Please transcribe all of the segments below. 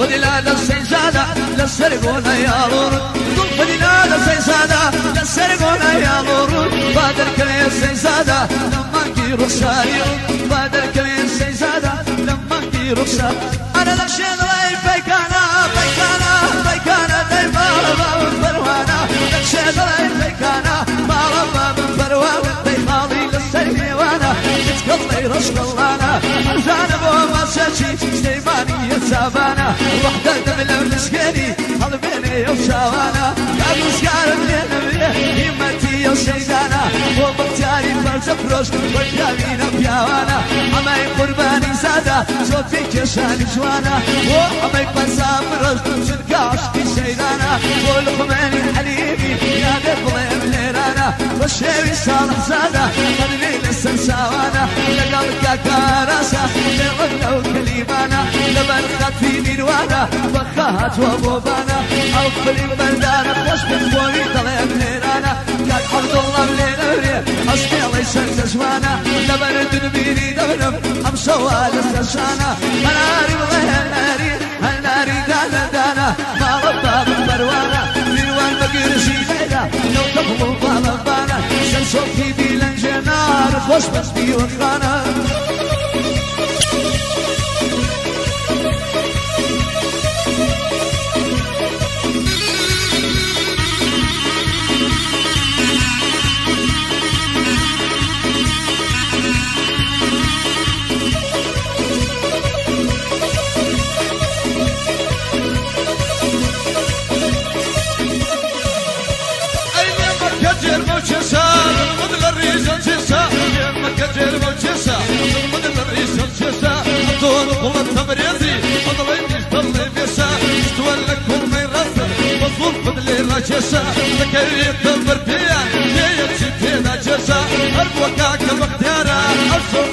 بدنا للسيسادة للسرقونا يا لورد بدنا للسيسادة للسرقونا يا لورد بادر كلي السيسادة لما نجي رخصاري بادر كلي السيسادة لما نجي رخصاري أنا راي ساتي سليماني يتسابانا وحدة دبل المسكيني قلبيني يا مسكار بلين همتي يوشيدانا ومختاري فالتفرش والجامين بياوانا. عمي قرباني سادة صوتي كشاني جوانا. وعمي بسافرش شركة عشقي شيدانا والخماني حليبي يا قبل ليرانا والشيوي صالح سادة قلبي لسه ساوانا لقلبك كاراسة لغنى وكليمانا لمن في نيروانا بخات وابوبانا أو قليل بلدانا من بوني طلب ليرانا كان حمد الله بلينا اصلي الله يسر زوانا لمن تنبيني دبنم ام سوال السشانا هناري والله هناري خوش بس بيوخانا والله تبريزي وضليتش ضلي بيسا استولك كل ما يرسل مظلوم فضلي راجسا ذكري تبرتيا جاية شتينا جسا أربوكا كمختارا أرسل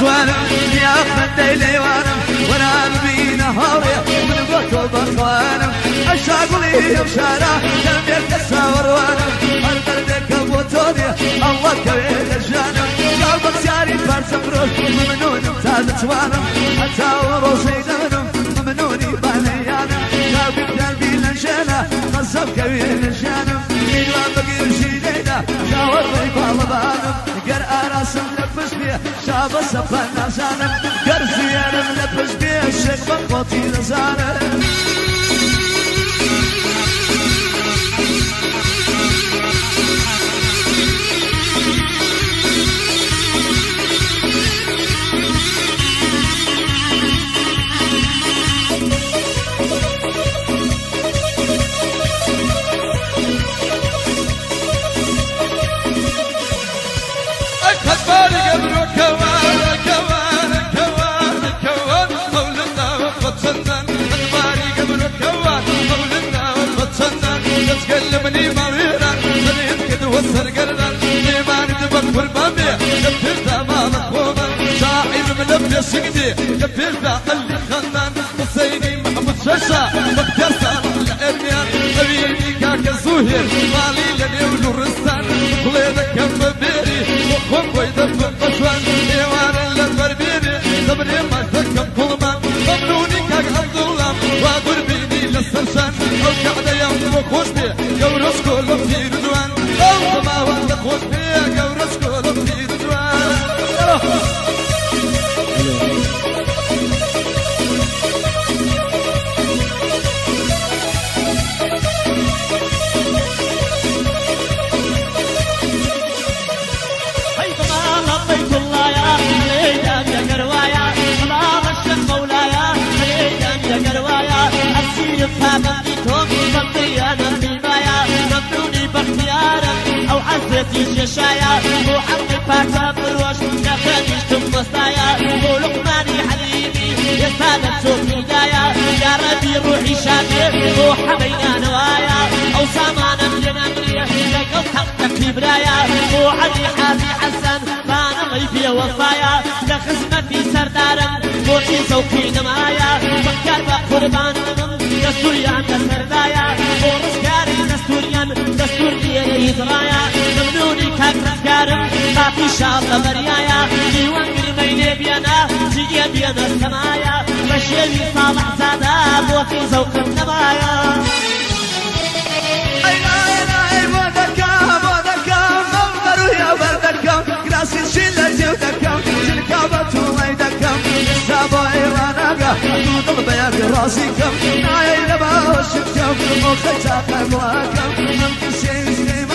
قولي يا خدي ليوانم وانا بينا هاوية من قوت بخوانم اشاقولي يا مشارع كم يكسى وروانم البردك البوتونيا الله كبير الجانم قلبك ساري فارس فروش ممنون امتاز توانم حتى وروسي دمنم ممنوني بانيانم قلبك قلبي لنشانه قصب كبير الجانم اراسم نفس بيه شاب سفن نزانم قر زيانم نفس بيه الشيخ بقوتي نزانم تسكلمني ما ويران سنين كد وسر حسيني محمد شاشا. مقدر صالح الأرميان أبيني كاك الزهير. مالي لني ولورستان كليدك كم بيري. وخم ويدك بقشوان كان قيمايا ممنوني باختيارك أو عزتي ششايا مو حقي باتا بروش. نخليش تمصايا مو لقماني حليمي يا سادة دايا يا ربي روحي شاكر مو حبينا نوايا. أو سامانا أمري لقل حقك برايا. مو علي حاسي حسن بانا غيبي وفايا لخزمتي سردارم بوشي سوقي نمايا. فكر لسردايا ورزقاري دستوريان دستور يدرايا ممنوني كاك رزقارم خافي شاطة بريايا ديوان قلبيني بيانا جيجي بيانا السمايا صالح زادا بوفي زوق النبايا أي لا لا أي ودكام ودكام مغمر يا بردكام قراسي شلة جودكام جلكابة وميدكام سابو إيراناقا تودل بيا براسكم ناي لبا وشكم وخجا قبواكم ممكن شيء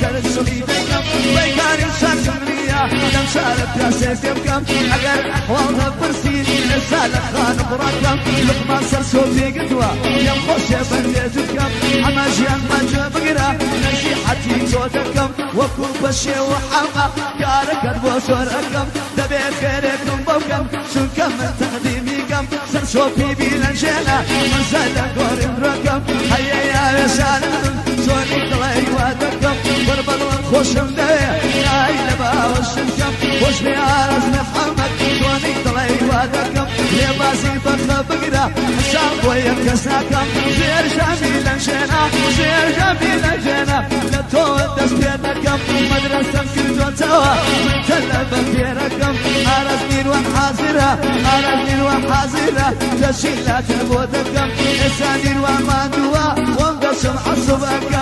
كرد سليدكم بيكاري شاكم ريا دم سالت يا سيفكم أقر أحوال برسين رسالة خان براكم لقمان سرسو في قدوة يم خوش بنديتكم أما جيان ما جاب قرا نصيحتي صوتكم وكو بشي وحما كارك بوسوركم دبي خيركم بوكم شنكم من تقديمكم سرسو في بينا جينا من زاد قوري ركم هيا يا رسالة زوني طلعي وادكم بربل خوشم دايا يا لبا وشنكم وش بيارز محمد زوني طلعي وادكم لباسي بخ بقرا حساب ويا كساكم زير جميل جينا زير جميل جينا لتو دستينكم مدرسة كردو توا حاضرة أراضي وحاضرة تشيلات بودكم إنساني وما دوا ومدشم عصبك